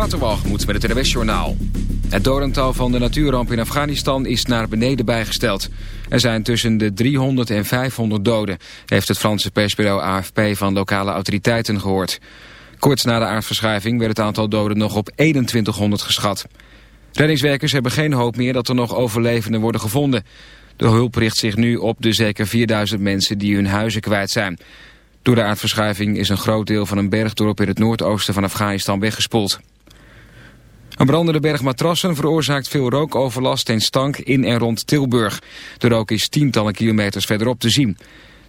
Waterwalgemoed met het NWS Journaal. Het dodental van de natuurramp in Afghanistan is naar beneden bijgesteld. Er zijn tussen de 300 en 500 doden, heeft het Franse persbureau AFP van lokale autoriteiten gehoord. Kort na de aardverschuiving werd het aantal doden nog op 2100 geschat. Reddingswerkers hebben geen hoop meer dat er nog overlevenden worden gevonden. De hulp richt zich nu op de zeker 4000 mensen die hun huizen kwijt zijn. Door de aardverschuiving is een groot deel van een bergdorp in het noordoosten van Afghanistan weggespoeld. Een brandende berg matrassen veroorzaakt veel rookoverlast en stank in en rond Tilburg. De rook is tientallen kilometers verderop te zien.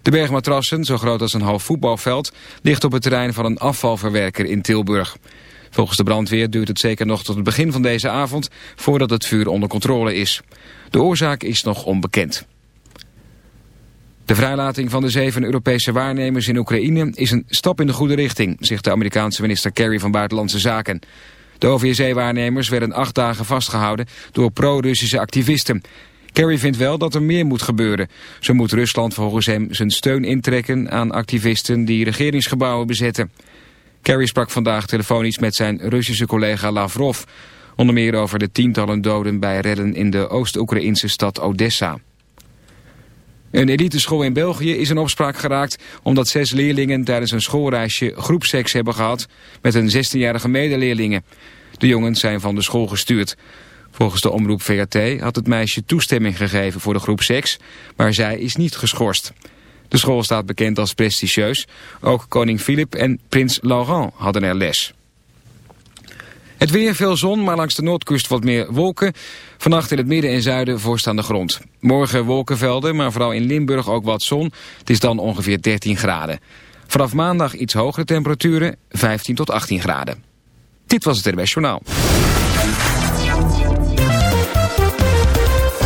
De bergmatrassen, zo groot als een half voetbalveld, ligt op het terrein van een afvalverwerker in Tilburg. Volgens de brandweer duurt het zeker nog tot het begin van deze avond voordat het vuur onder controle is. De oorzaak is nog onbekend. De vrijlating van de zeven Europese waarnemers in Oekraïne is een stap in de goede richting, zegt de Amerikaanse minister Kerry van Buitenlandse Zaken. De OVSE-waarnemers werden acht dagen vastgehouden door pro-Russische activisten. Kerry vindt wel dat er meer moet gebeuren. Zo moet Rusland volgens hem zijn steun intrekken aan activisten die regeringsgebouwen bezetten. Kerry sprak vandaag telefonisch met zijn Russische collega Lavrov. Onder meer over de tientallen doden bij redden in de Oost-Oekraïnse stad Odessa. Een eliteschool in België is in opspraak geraakt omdat zes leerlingen tijdens een schoolreisje groepseks hebben gehad met een 16-jarige medeleerlinge. De jongens zijn van de school gestuurd. Volgens de omroep VRT had het meisje toestemming gegeven voor de groepseks, maar zij is niet geschorst. De school staat bekend als prestigieus. Ook koning Filip en prins Laurent hadden er les. Het weer, veel zon, maar langs de noordkust wat meer wolken. Vannacht in het midden en zuiden voorstaande grond. Morgen wolkenvelden, maar vooral in Limburg ook wat zon. Het is dan ongeveer 13 graden. Vanaf maandag iets hogere temperaturen, 15 tot 18 graden. Dit was het RBS Journaal.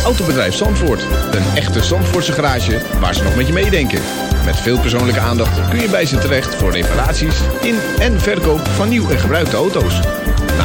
Autobedrijf Zandvoort. Een echte Zandvoortse garage waar ze nog met je meedenken. Met veel persoonlijke aandacht kun je bij ze terecht voor reparaties in en verkoop van nieuw en gebruikte auto's.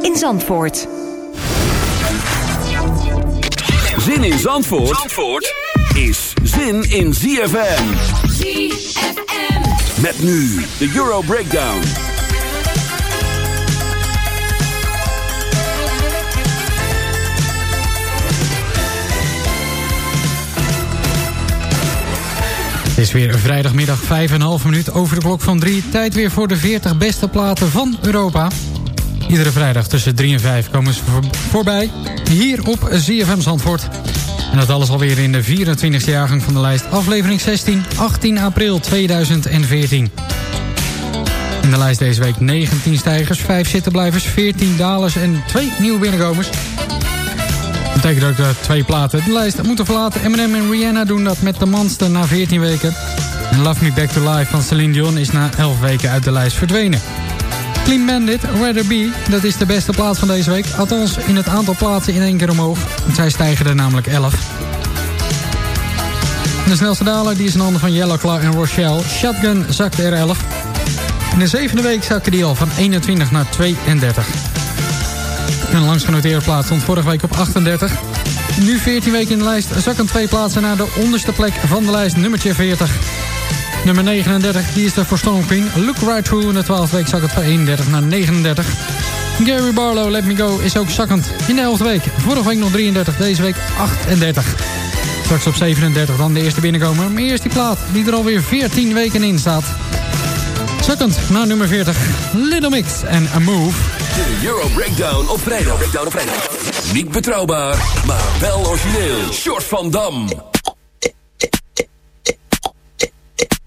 in Zandvoort. Zin in Zandvoort, is zin in ZFM. ZFM. Met nu de Euro Breakdown. Het is weer vrijdagmiddag 5,5 minuut over de klok van 3. Tijd weer voor de 40 beste platen van Europa. Iedere vrijdag tussen 3 en 5 komen ze voor- voorbij. Hier op ZFM Zandvoort. En dat alles alweer in de 24e jaargang van de lijst. Aflevering 16, 18 april 2014. In de lijst deze week 19 stijgers, 5 zittenblijvers, 14 dalers en 2 nieuwe binnenkomers. Dat betekent ook dat twee platen de lijst moeten verlaten. Eminem en Rihanna doen dat met The Monster na 14 weken. En Love Me Back to Life van Celine Dion is na 11 weken uit de lijst verdwenen. Clean Bandit, Rather Be, dat is de beste plaats van deze week. Althans in het aantal plaatsen in één keer omhoog. Zij stijgen er namelijk 11. De snelste daler die is in handen van Yellow Claw en Rochelle. Shotgun zakt er 11. In de zevende week zakken die al van 21 naar 32. Een langsgenoteerde plaats stond vorige week op 38. Nu 14 weken in de lijst zakken twee plaatsen naar de onderste plek van de lijst, nummertje 40. Nummer 39, die is Storm Queen. Look Right Through in de 12e week zakken van 31 naar 39. Gary Barlow, Let Me Go, is ook zakkend in de 11e week. Vorige week nog 33, deze week 38. Straks op 37 dan de eerste binnenkomer. Maar eerst die plaat die er alweer 14 weken in staat. Zakkend naar nummer 40. Little Mix en A Move. De Euro Breakdown op vrijdag. Breakdown op vrijdag. Niet betrouwbaar, maar wel origineel. Short van Dam.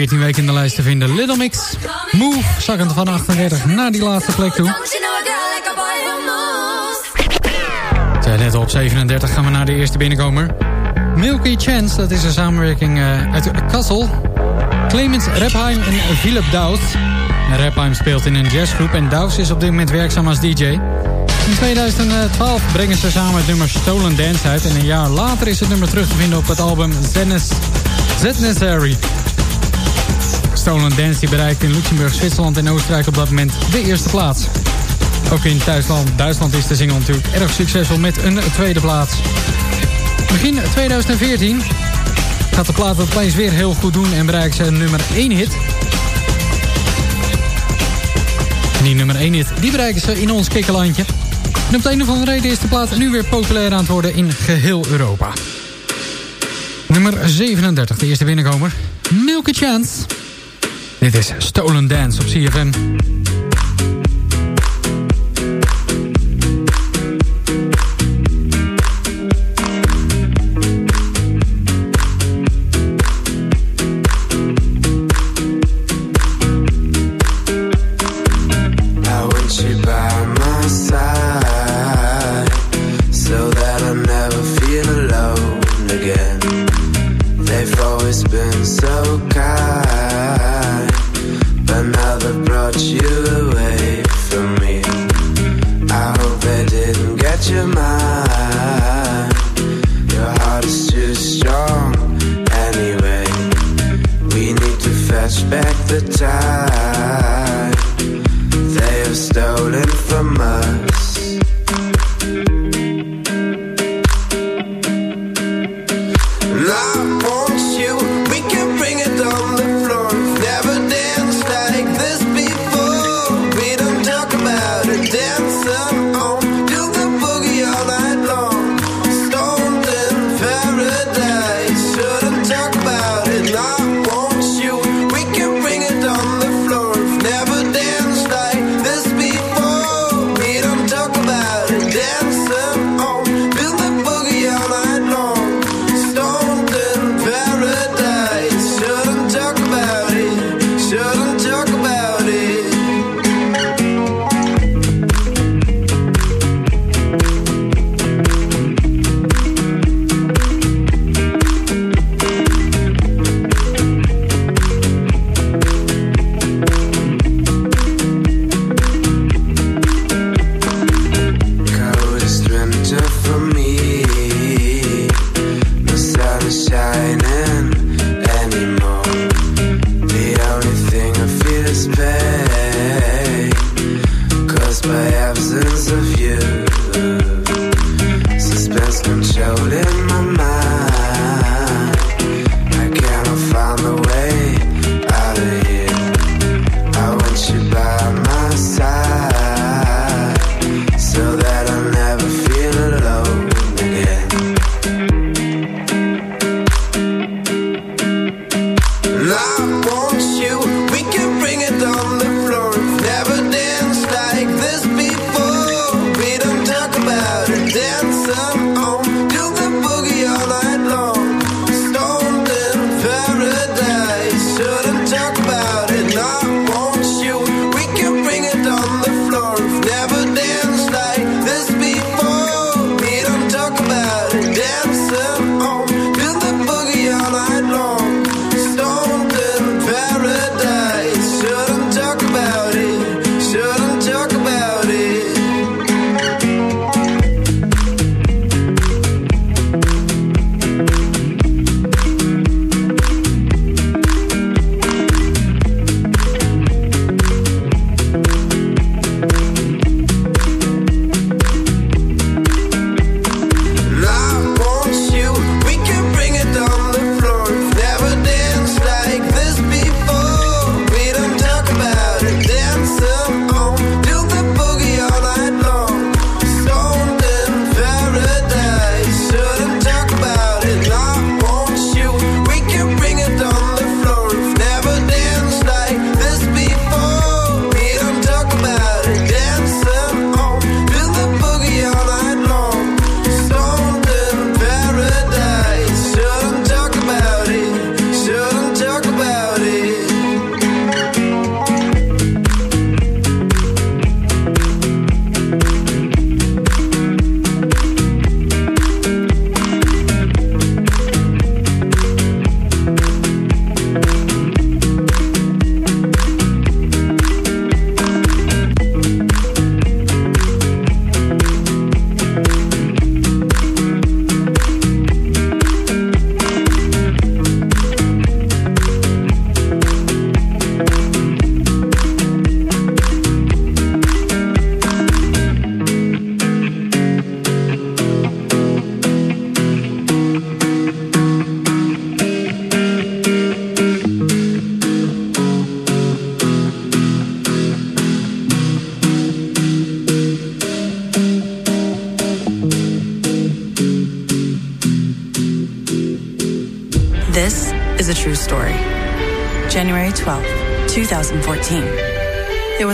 14 weken in de lijst te vinden. Little Mix. Move, zakkend van 38 naar die laatste plek toe. Net op 37 gaan we naar de eerste binnenkomer. Milky Chance, dat is een samenwerking eh, uit Kassel. Clemens Repheim en Philip Douws. Repheim speelt in een jazzgroep en Douws is op dit moment werkzaam als DJ. In 2012 brengen ze samen het nummer Stolen Dance uit... en een jaar later is het nummer terug te vinden op het album Z-Necessary. Stolen Dance die bereikt in Luxemburg, Zwitserland en Oostenrijk op dat moment de eerste plaats. Ook in thuisland Duitsland is de single natuurlijk erg succesvol met een tweede plaats. Begin 2014 gaat de plaat het opeens weer heel goed doen en bereikt ze een nummer 1 hit. En die nummer 1 hit, die bereiken ze in ons kikkerlandje. En op de een of andere reden is de plaat nu weer populair aan het worden in geheel Europa. Nummer 37, de eerste binnenkomer. Milky Chance. Dit is Stolen Dance op CFM.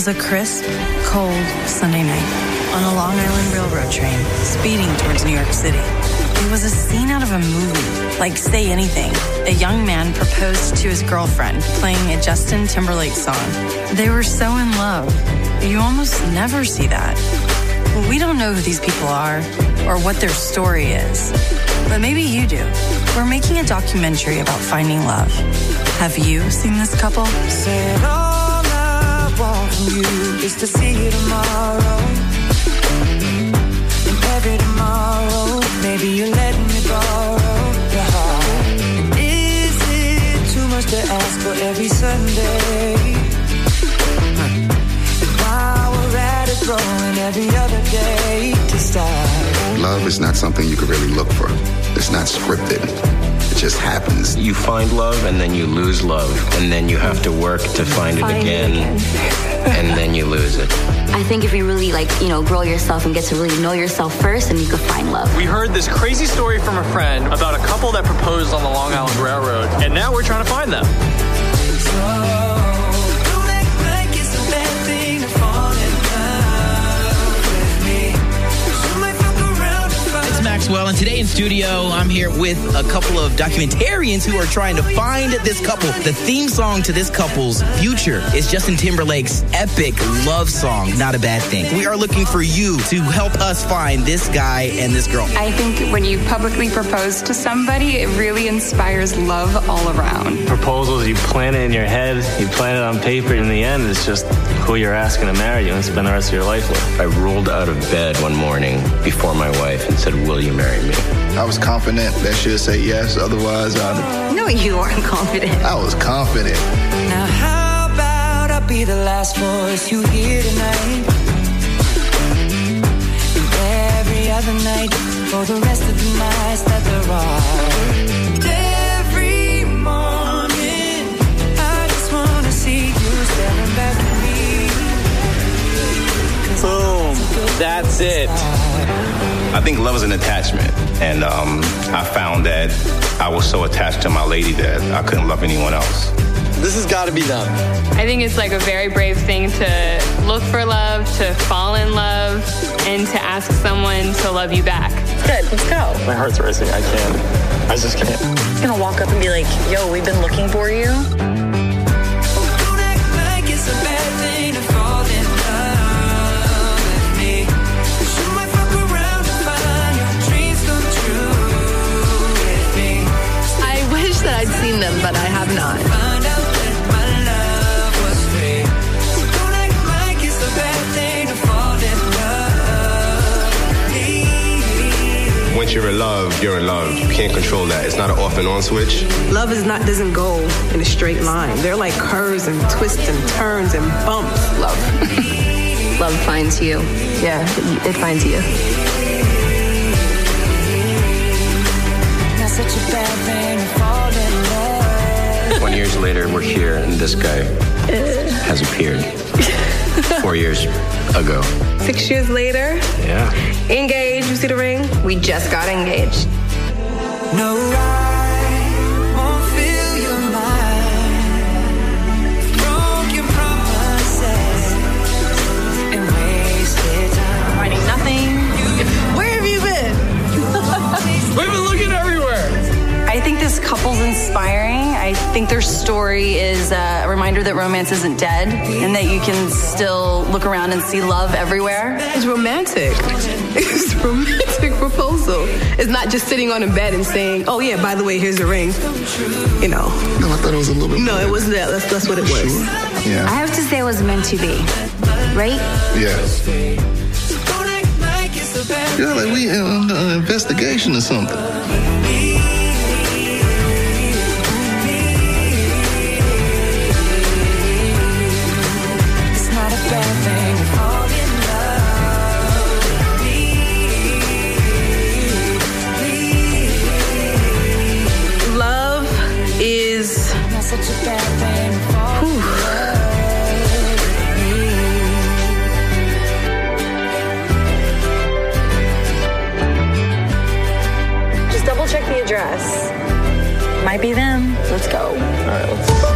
was a crisp, cold Sunday night on a Long Island Railroad train speeding towards New York City. It was a scene out of a movie, like Say Anything. A young man proposed to his girlfriend playing a Justin Timberlake song. They were so in love. You almost never see that. We don't know who these people are or what their story is, but maybe you do. We're making a documentary about finding love. Have you seen this couple? Oh, want from you is to see you tomorrow. And every tomorrow, maybe you me borrow your heart. And is it too much to ask for every Sunday? Every other day to start. Love is not something you can really look for. It's not scripted. It just happens. You find love and then you lose love, and then you have to work to find, Find it it again, and then you lose it. I think if you really like, you know, grow yourself and get to really know yourself first, then you could find love. We heard this crazy story from a friend about a couple that proposed on the Long Island Railroad, and now we're trying to find them. Maxwell, and today in studio, I'm here with a couple of documentarians who are trying to find this couple. The theme song to this couple's future is Justin Timberlake's epic love song, Not a Bad Thing. We are looking for you to help us find this guy and this girl. I think when you publicly propose to somebody, it really inspires love all around. proposals, you plan it in your head, you plan it on paper, in the end, it's just who you're asking to marry you and spend the rest of your life with. I rolled out of bed one morning before my wife and said, Will you marry me? I was confident that she'd say yes. Otherwise, I'd. No, you aren't confident. I was confident. Now how about I be the last voice you hear tonight? And every other night for the rest of the nights that there are. Boom. That's it. I think love is an attachment, and um, I found that I was so attached to my lady that I couldn't love anyone else. This has got to be them. I think it's like a very brave thing to look for love, to fall in love, and to ask someone to love you back. Good, let's go. My heart's racing. I can't. I just can't. I'm gonna walk up and be like, yo, we've been looking for you. Seen them, but I have not. Find out that my love was free. So don't act like it's a bad thing to fall in love with me. Once you're in love, you're in love. You can't control that. It's not an off and on switch. Love is not doesn't go in a straight line. They're like curves and twists and turns and bumps. Love. Love finds you. Yeah, it finds you. Not such a bad thing to fall in love. 20 years later, we're here, and this guy has appeared. Four years ago. Six years later, Yeah. engaged. You see the ring? We just got engaged. No, think their story is uh, a reminder that romance isn't dead and that you can still look around and see love everywhere. It's romantic. It's a romantic proposal. It's not just sitting on a bed and saying, "Oh yeah, by the way, here's a ring." You know. No, I thought it was a little bit. No, it wasn't that. That's, that's what it was. Yeah. I have to say it was meant to be. Right? Yeah. Like it's a bad Yeah, like we in an investigation or something. Just double check the address. Might be them. Let's go. All right, let's.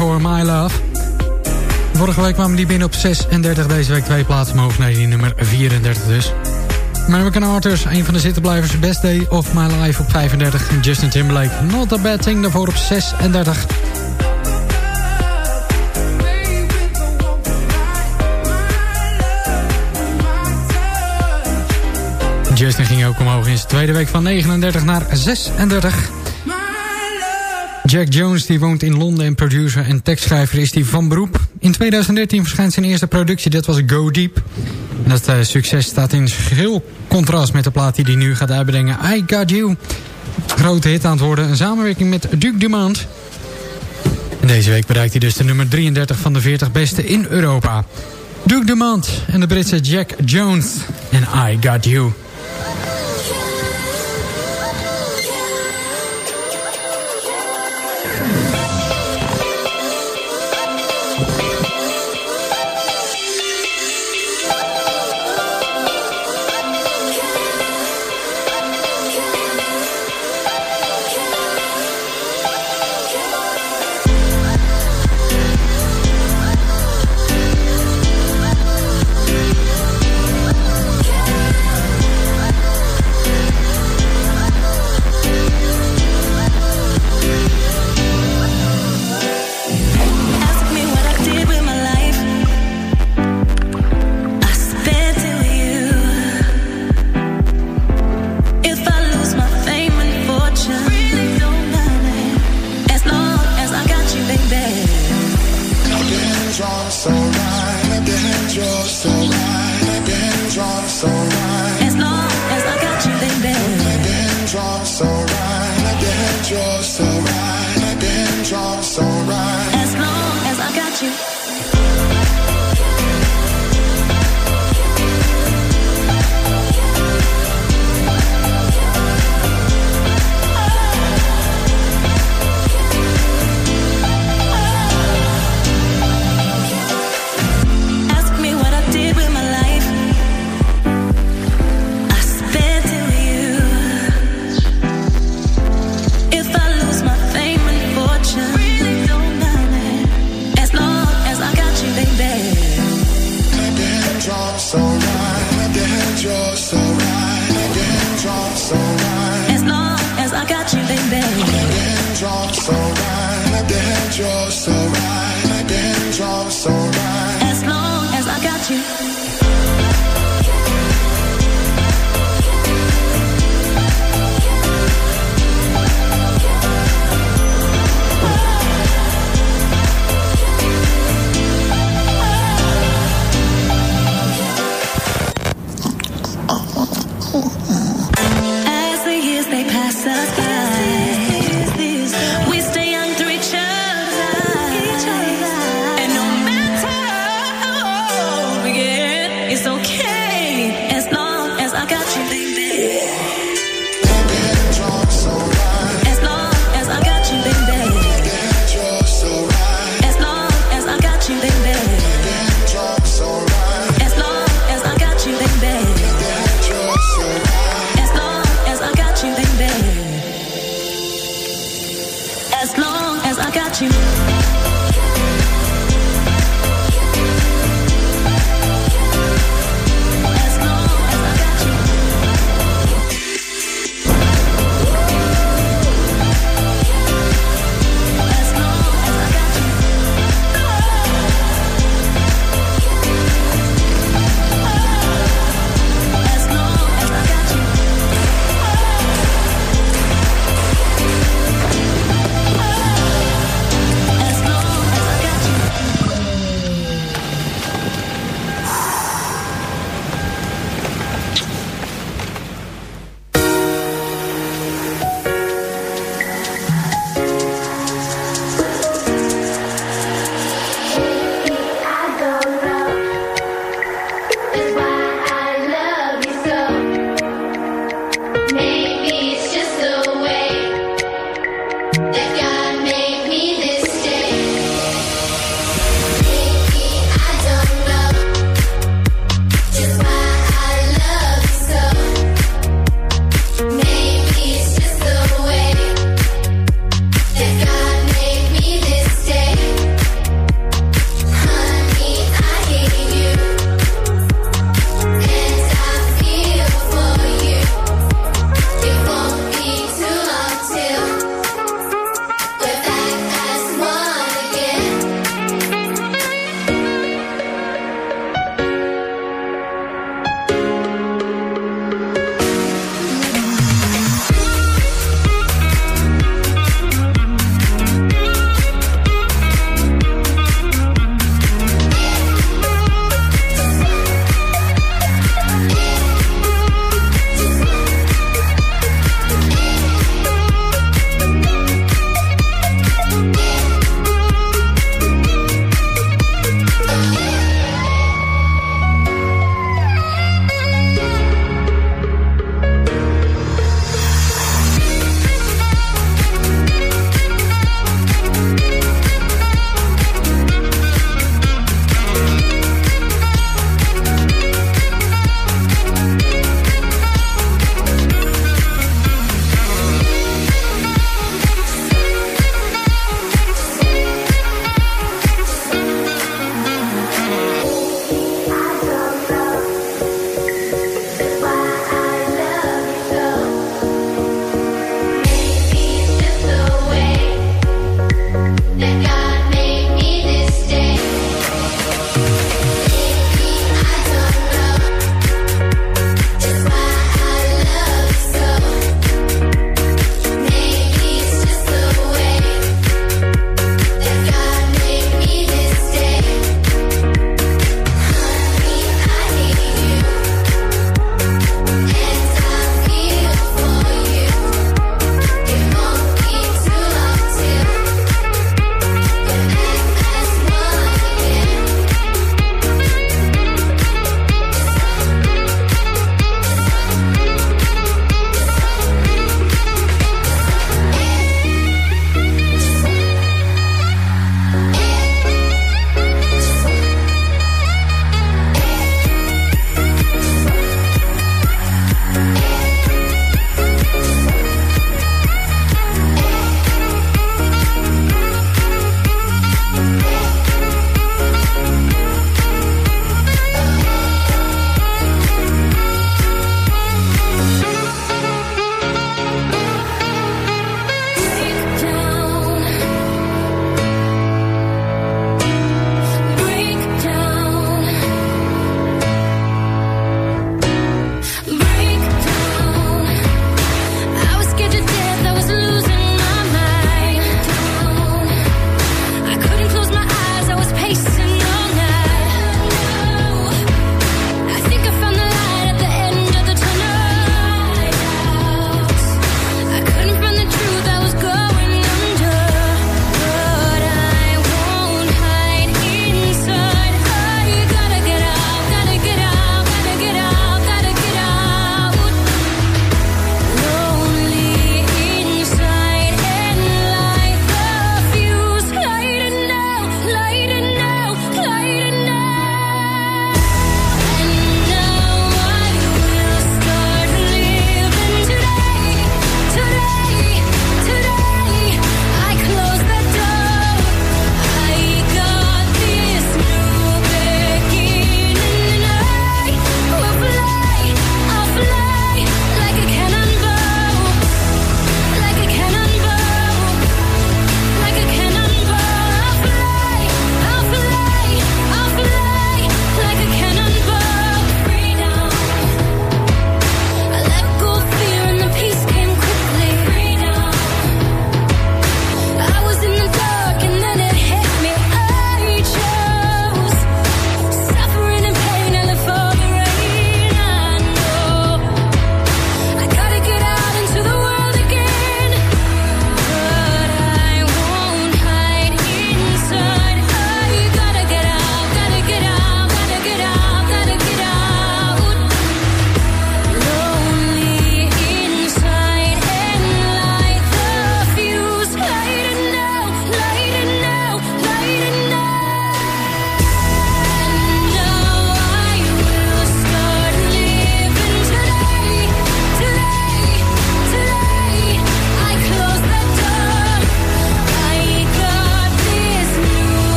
94, My Love. Vorige week kwamen die binnen op 36, deze week twee plaatsen omhoog naar die nummer 34 dus. American Arthurs, een van de zittenblijvers, Best Day of My Life op 35. Justin Timberlake, Not a Bad Thing, daarvoor op 36. Justin ging ook omhoog in zijn tweede week van 39 naar 36. Jack Jones die woont in Londen en producer en tekstschrijver is die van beroep. In 2013 verschijnt zijn eerste productie, dat was Go Deep. Dat uh, succes staat in heel contrast met de plaat die hij nu gaat uitbrengen. I Got You. Grote hit aan het worden. Een samenwerking met Duke Dumont. Deze week bereikt hij dus de nummer 33 van de 40 beste in Europa. Duke Dumont en de Britse Jack Jones. En I Got You.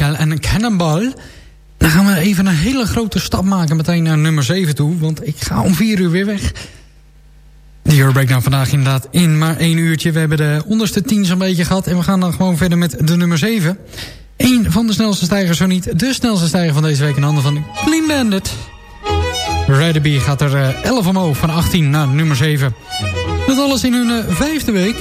En en Cannonball. Dan gaan we even een hele grote stap maken meteen naar nummer 7 toe. Want ik ga om 4 uur weer weg. De Euro Breakdown nou vandaag inderdaad in maar 1 uurtje. We hebben de onderste 10 zo'n beetje gehad. En we gaan dan gewoon verder met de nummer 7. Eén van de snelste stijgers, zo niet de snelste stijger van deze week. In handen van Clean Bandit. Gaat er eh, 11 omhoog van 18 naar nummer 7. Dat alles in hun eh, vijfde week.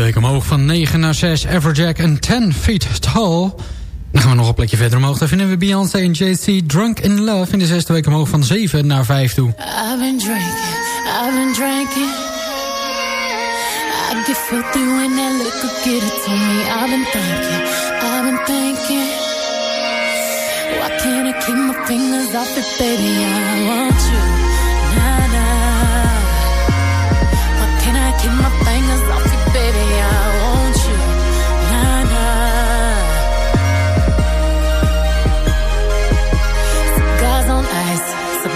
Week omhoog van 9 naar 6. Everjack en 10 feet tall. Dan gaan we nog een plekje verder omhoog. Daar vinden we Beyoncé en JC Drunk in Love. In de zesde week omhoog van 7 naar 5 toe. I've been drinking, I've been drinking. I get filthy when that get it to me. I've been thinking, I've been thinking. Why can't I keep my fingers off it, baby? I want you,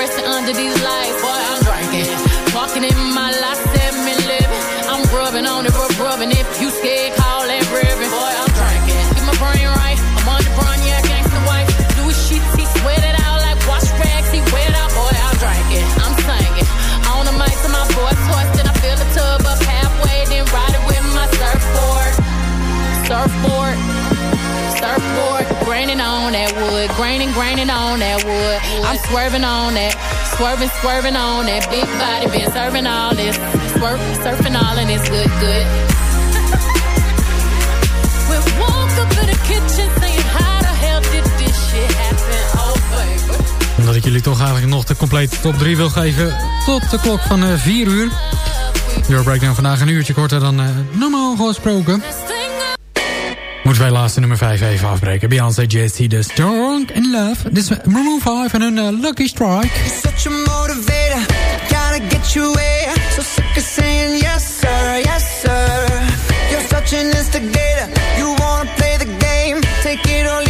Fluorescent under these lights. Boy, I'm drinking. Walking in my life, seven living. I'm rubbing on it, rub, rubbing. If you scared, call that ribbon. Boy, I'm drinking. Get my brain right. I'm on the run, yeah, gangsta wife. Louis sheets, he sweat it out like wash rags. He wet out, boy, I'm drinking. I'm singing. On the mic to my voice, hoarse, then I fill the tub up halfway, then ride it with my surfboard. Surfboard. Surfboard, graining on that wood, graining, graining on that wood. I'm swerving on that, swerving, swerving on that big body, been serving all this, swerve, surfing all and it's good, good. we woke up in the kitchen saying, how the hell did this shit happen? Oh. Omdat ik jullie toch eigenlijk nog de complete top 3 wil geven. Tot de klok van eh, 4 uur. Your Breakdown vandaag een uurtje korter dan eh, normaal gesproken. Moeten wij laatste nummer 5 even afbreken. Beyoncé, JC, dus Drunk in Love. Dit is Maroon 5 en een eh, Lucky Strike. such a motivator. Gotta get you where. So sick saying yes, sir, yes, sir. You're such an instigator. You wanna play the game. Take it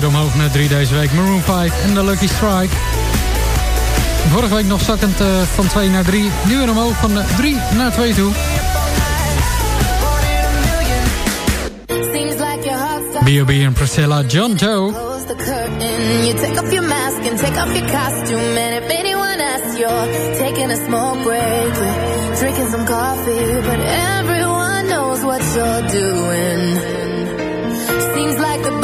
4 omhoog naar 3 deze week. Maroon 5 en The Lucky Strike. Vorige week nog zakkend eh, van 2 naar 3. Nu weer omhoog van 3 naar 2 toe. B.O.B. en Priscilla John Joe. You take off your mask and take off your costume. And if anyone asks, you're taking a smoke break. Drinking some coffee, but everyone knows what you're doing.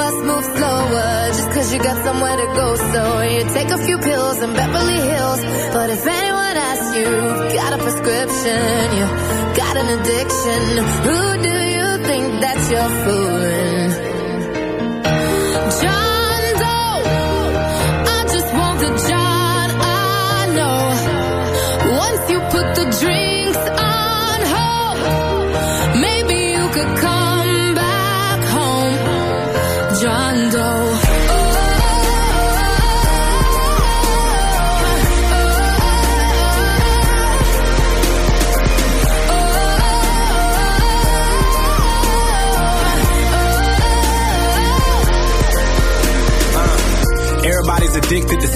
Bus moves slower just cause you got somewhere to go. So you take a few pills in Beverly Hills. But if anyone asks you, got a prescription, you got an addiction, who do you think that you're fooling?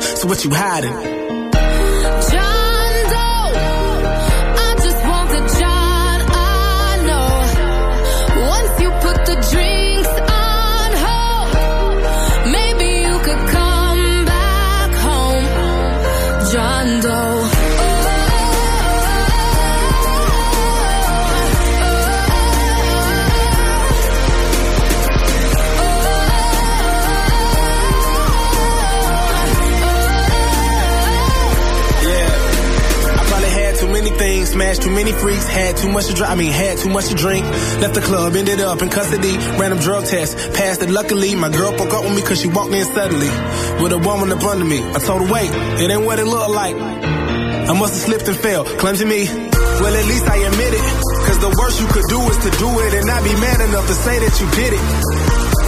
So what you hiding? Smashed too many freaks, had too much to drink. I mean, had too much to drink. Left the club, ended up in custody. Random drug test, passed it luckily. My girl broke up with me cause she walked in suddenly. With a woman up under me. I told her, wait, it ain't what it looked like. I must have slipped and fell, clumsy me. Well, at least I admit it. Cause the worst you could do is to do it and not be man enough to say that you did it.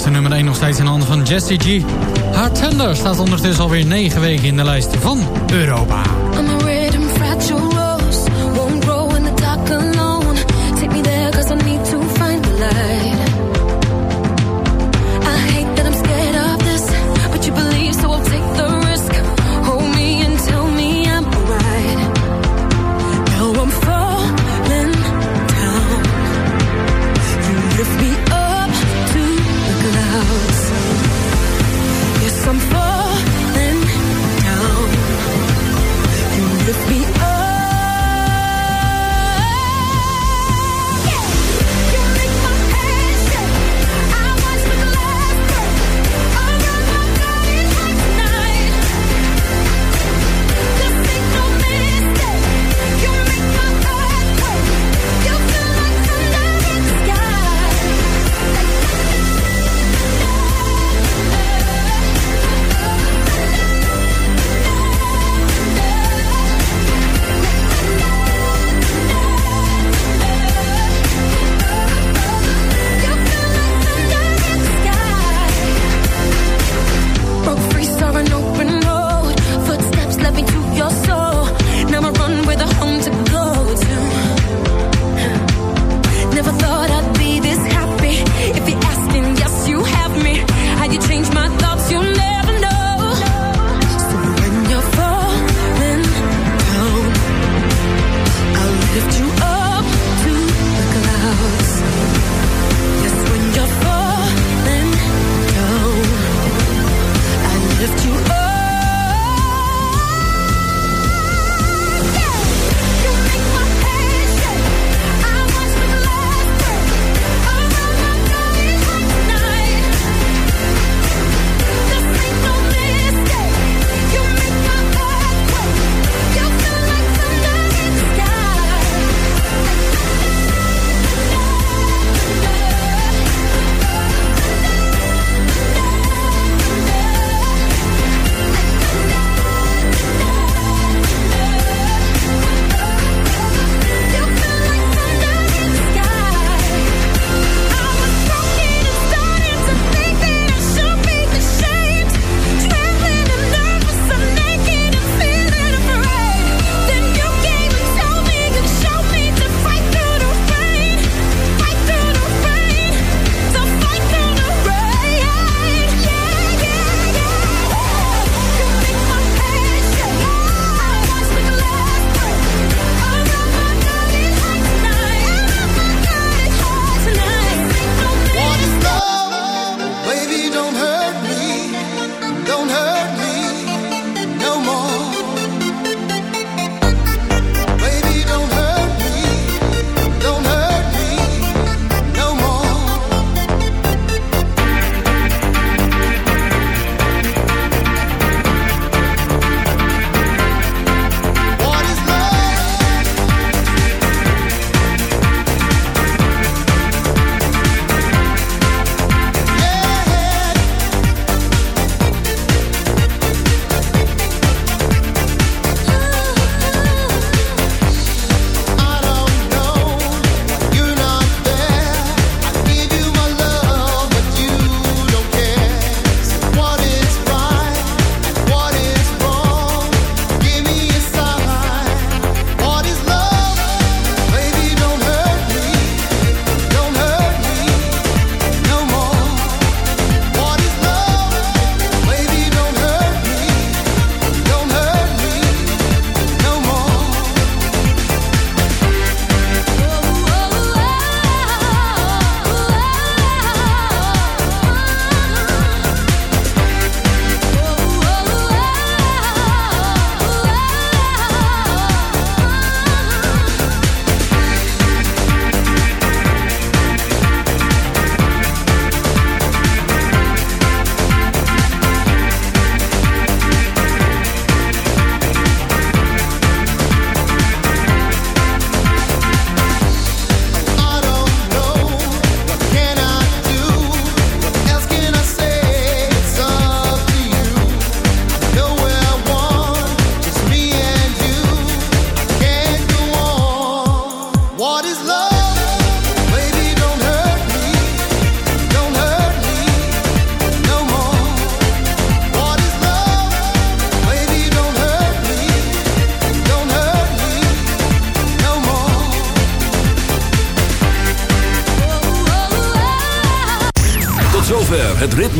is de nummer 1 nog steeds in handen van Jesse G. Haar tender staat ondertussen alweer 9 weken in de lijst van Europa.